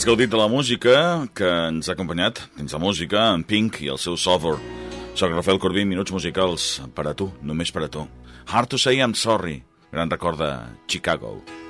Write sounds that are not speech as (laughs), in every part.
Has gaudit de la música que ens ha acompanyat dins la música, en Pink i el seu Sover. Soc Rafael Corbí, minuts musicals per a tu, només per a tu. Hard to say I'm sorry, gran record de Chicago. Everybody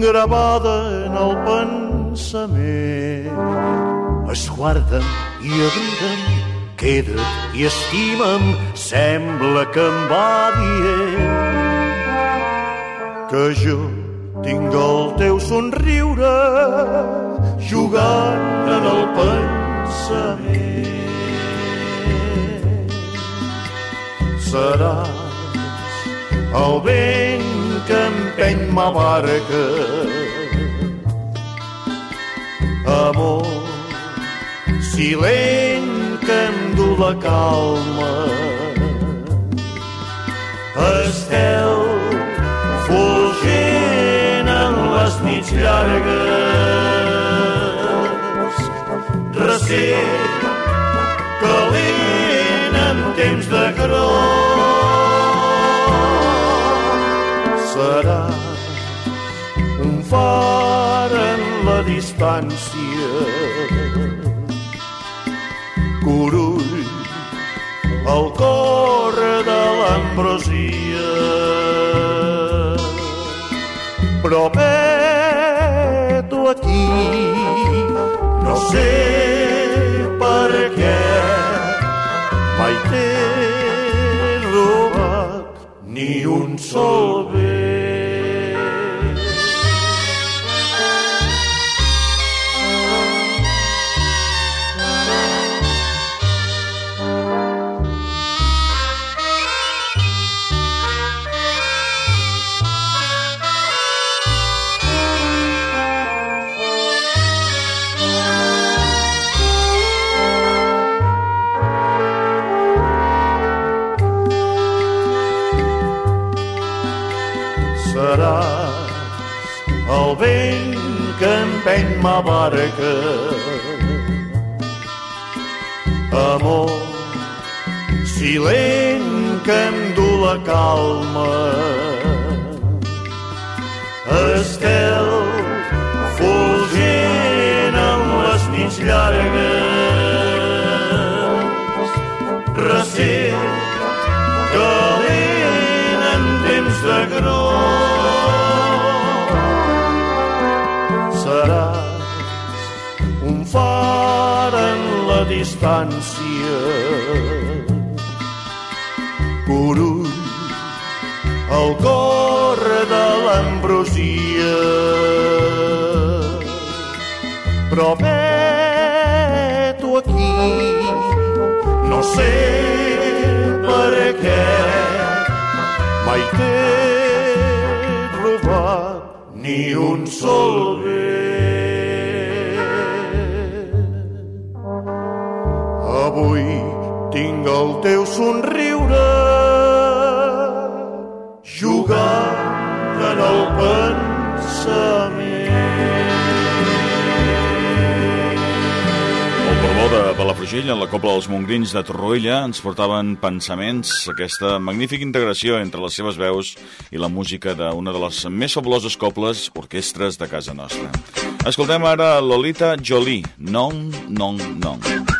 Gravada en el pensament. Esguarda'm i abriga'm, queda't i estima'm, sembla que em va dient que jo tinc el teu somriure jugant en el pensament. Seràs el vent que empeny ma barca. Amor silent que em du la calma. Estel fulgent en les nits llargues. Recer calent distància Curull el cor de l'ambrosia. Però peto aquí no sé per què mai t'he robat ni un sol bé ma barca. Amor, silent que em la calma. Distància Curull el cor de l'ambrosia però veto aquí no sé per què mai t'he robat ni un sol bé. Avui tinc el teu somriure jugant en el pensament. El Borbó de Palafrugell, en la Copla dels Mongrins de Torroella, ens portaven pensaments, aquesta magnífica integració entre les seves veus i la música d'una de les més fabuloses coples orquestres de casa nostra. Escoltem ara Lolita Jolie, Non, Non, Non. Vous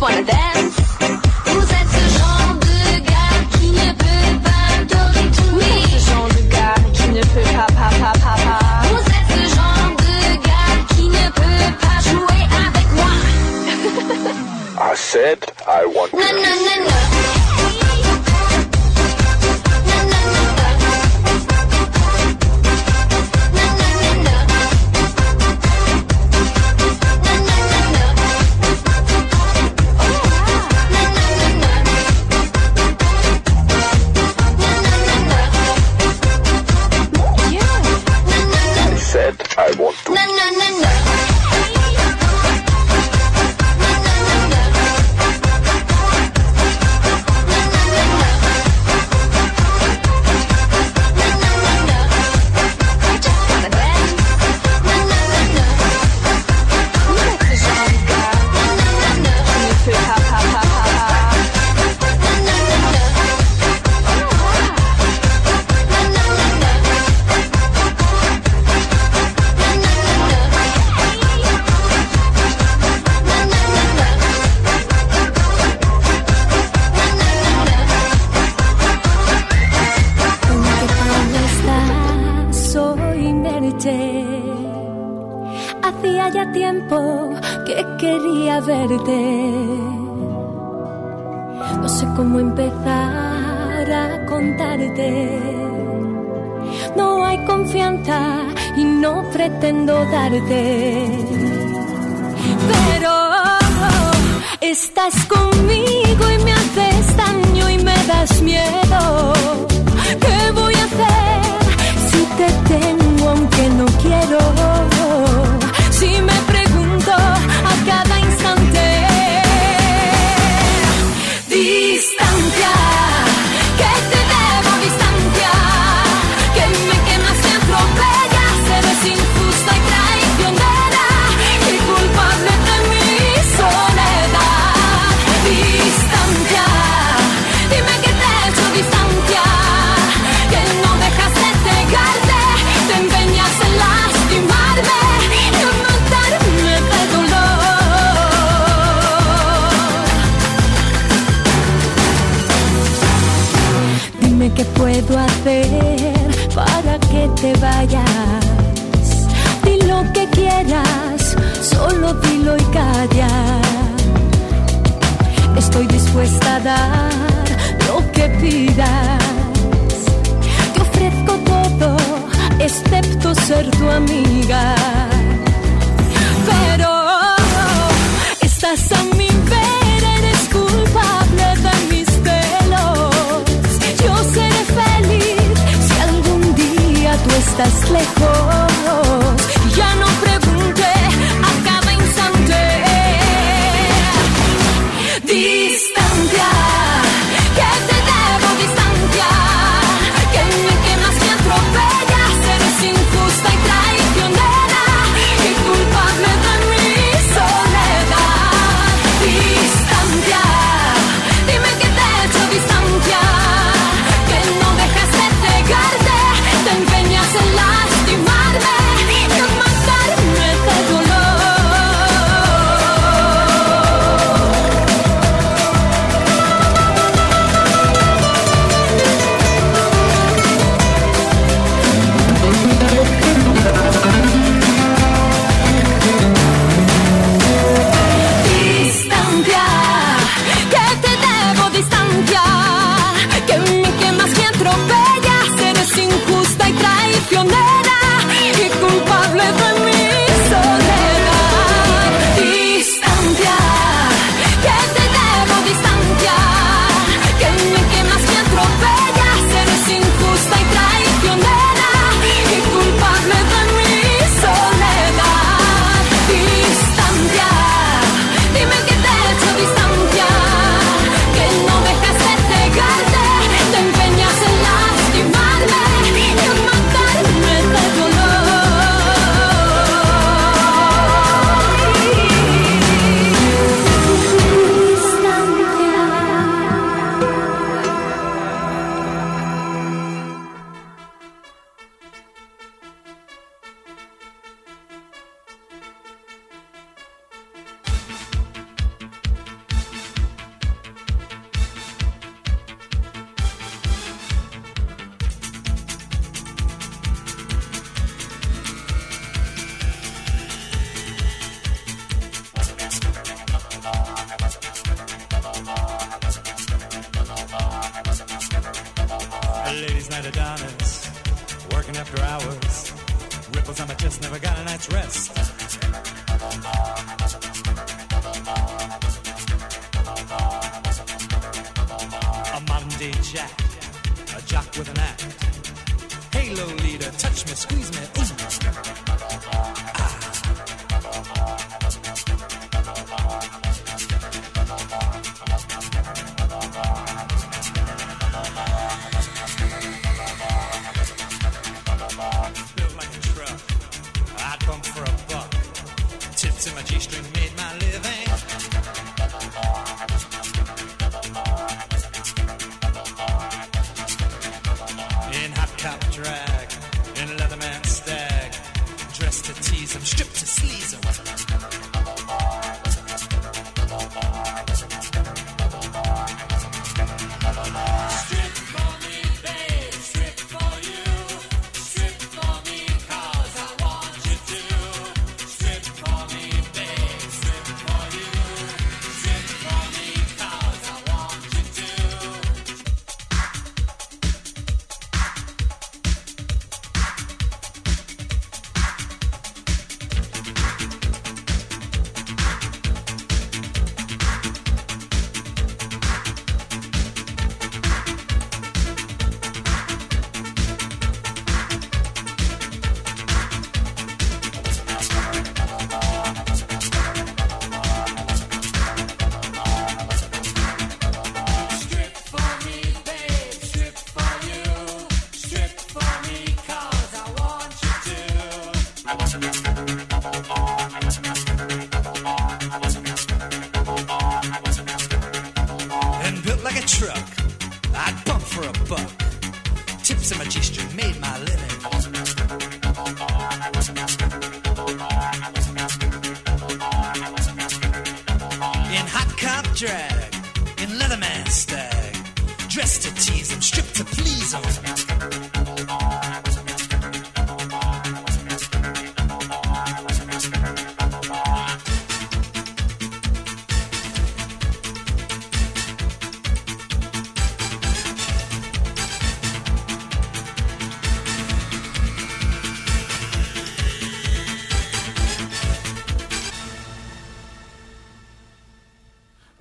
just wanna dance. dispuesta a dar lo que pidas. Te ofrezco todo, excepto ser tu amiga. Pero estás a mi vera, eres culpable de mis celos. Yo seré feliz si algún día tú estás lejos. Ya no Monday Jack, a jock with an act. Halo leader, touch me, squeeze me, ooh. Ah.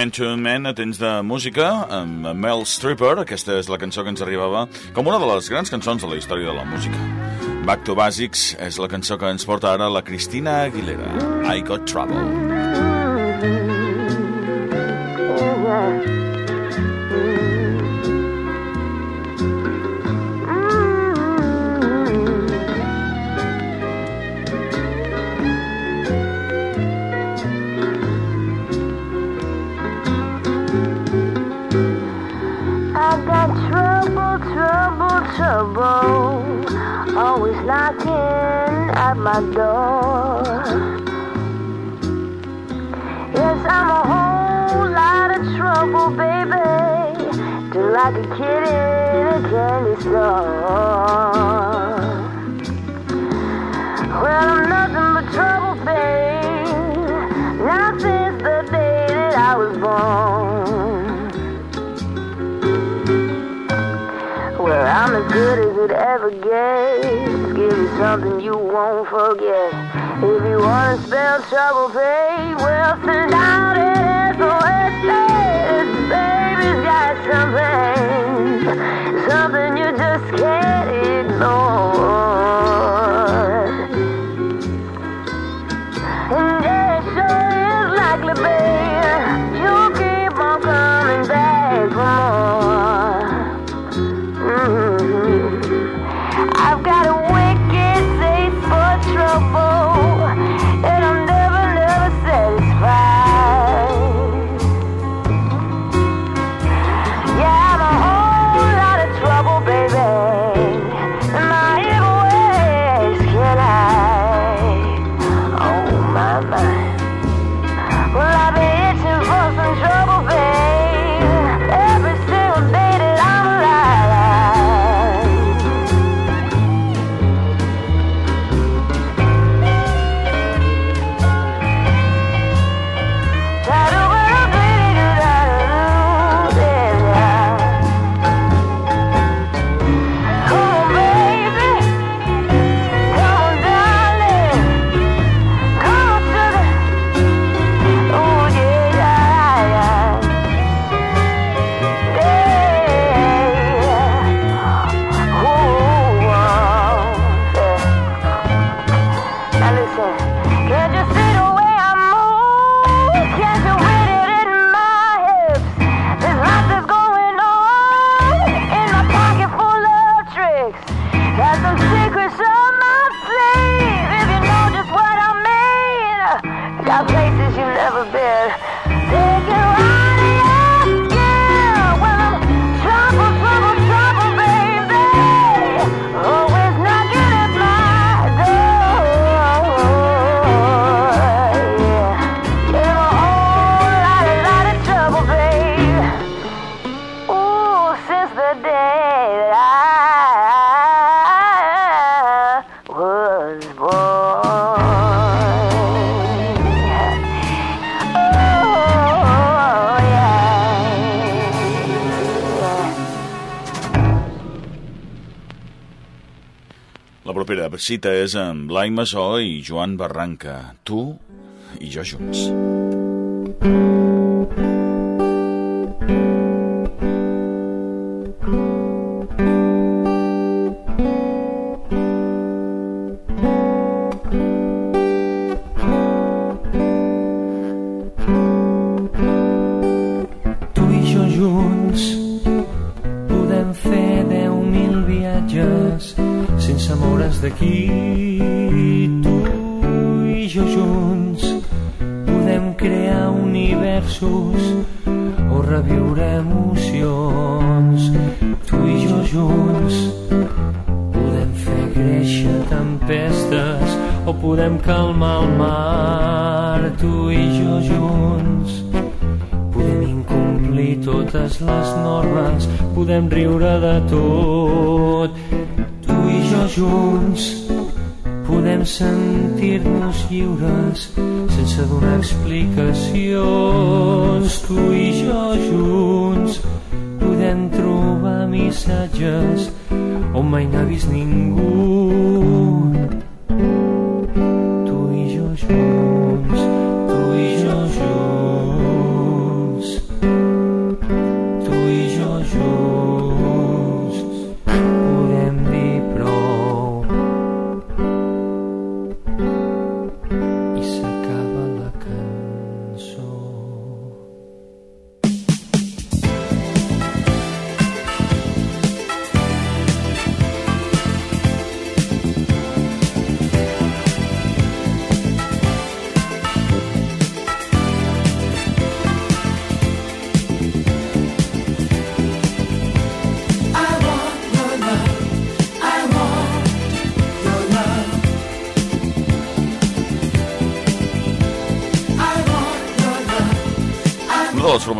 Man to Man a temps de música amb Mel Stripper. Aquesta és la cançó que ens arribava com una de les grans cançons de la història de la música. Back to Basics és la cançó que ens porta ara la Cristina Aguilera. I Got Trouble. My door. Yes, I'm a whole lot of trouble, baby. Just like a kid in a candy store. Well, I'm nothing but trouble, babe. Not since the day that I was born. Well, I'm as good as it ever gets. Give you something you won't forget. If you wanna spell trouble, babe, well, (laughs) send out Cita és amb Blai Masó i Joan Barranca. Tu i jo junts. Tu d'aquí. Tu i jo junts podem crear universos o reviure emocions. Tu junts podem fer créixer tempestes o podem calmar el mar tu i jo junts podem incomplir totes les normes podem riure de tot i jo junts. Podem sentir-nos lliures sense donar explicacions. Tu i jo junts podem trobar missatges on mai n'ha vist ningú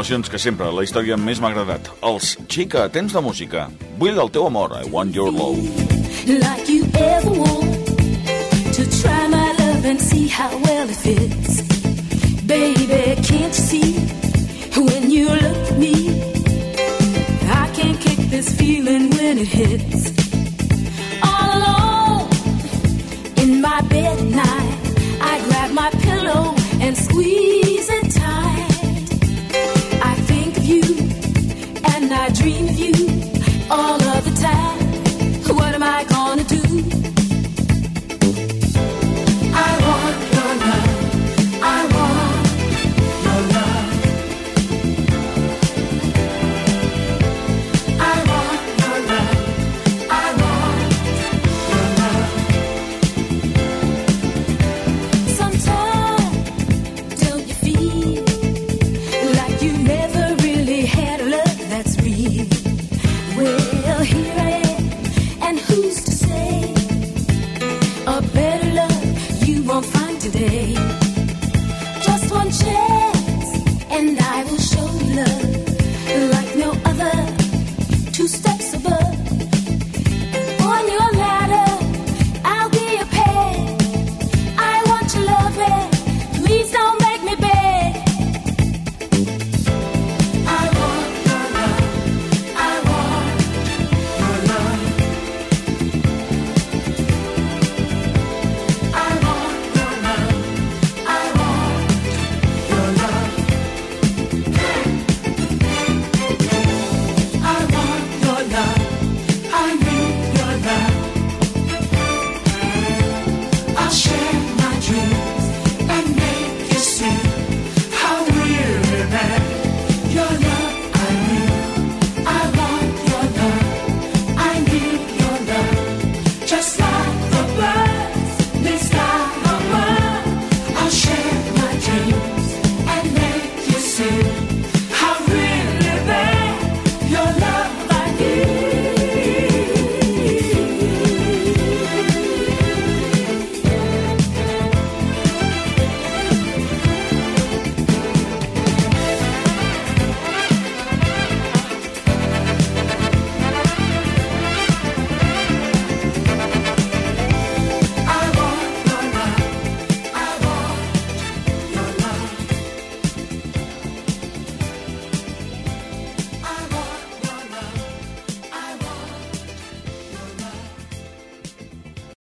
formacions que sempre la història més m'ha agradat. Els Xica, temps de música. Vull el teu amor, I want your love. like you ever want to try my love and see how well it fits. me.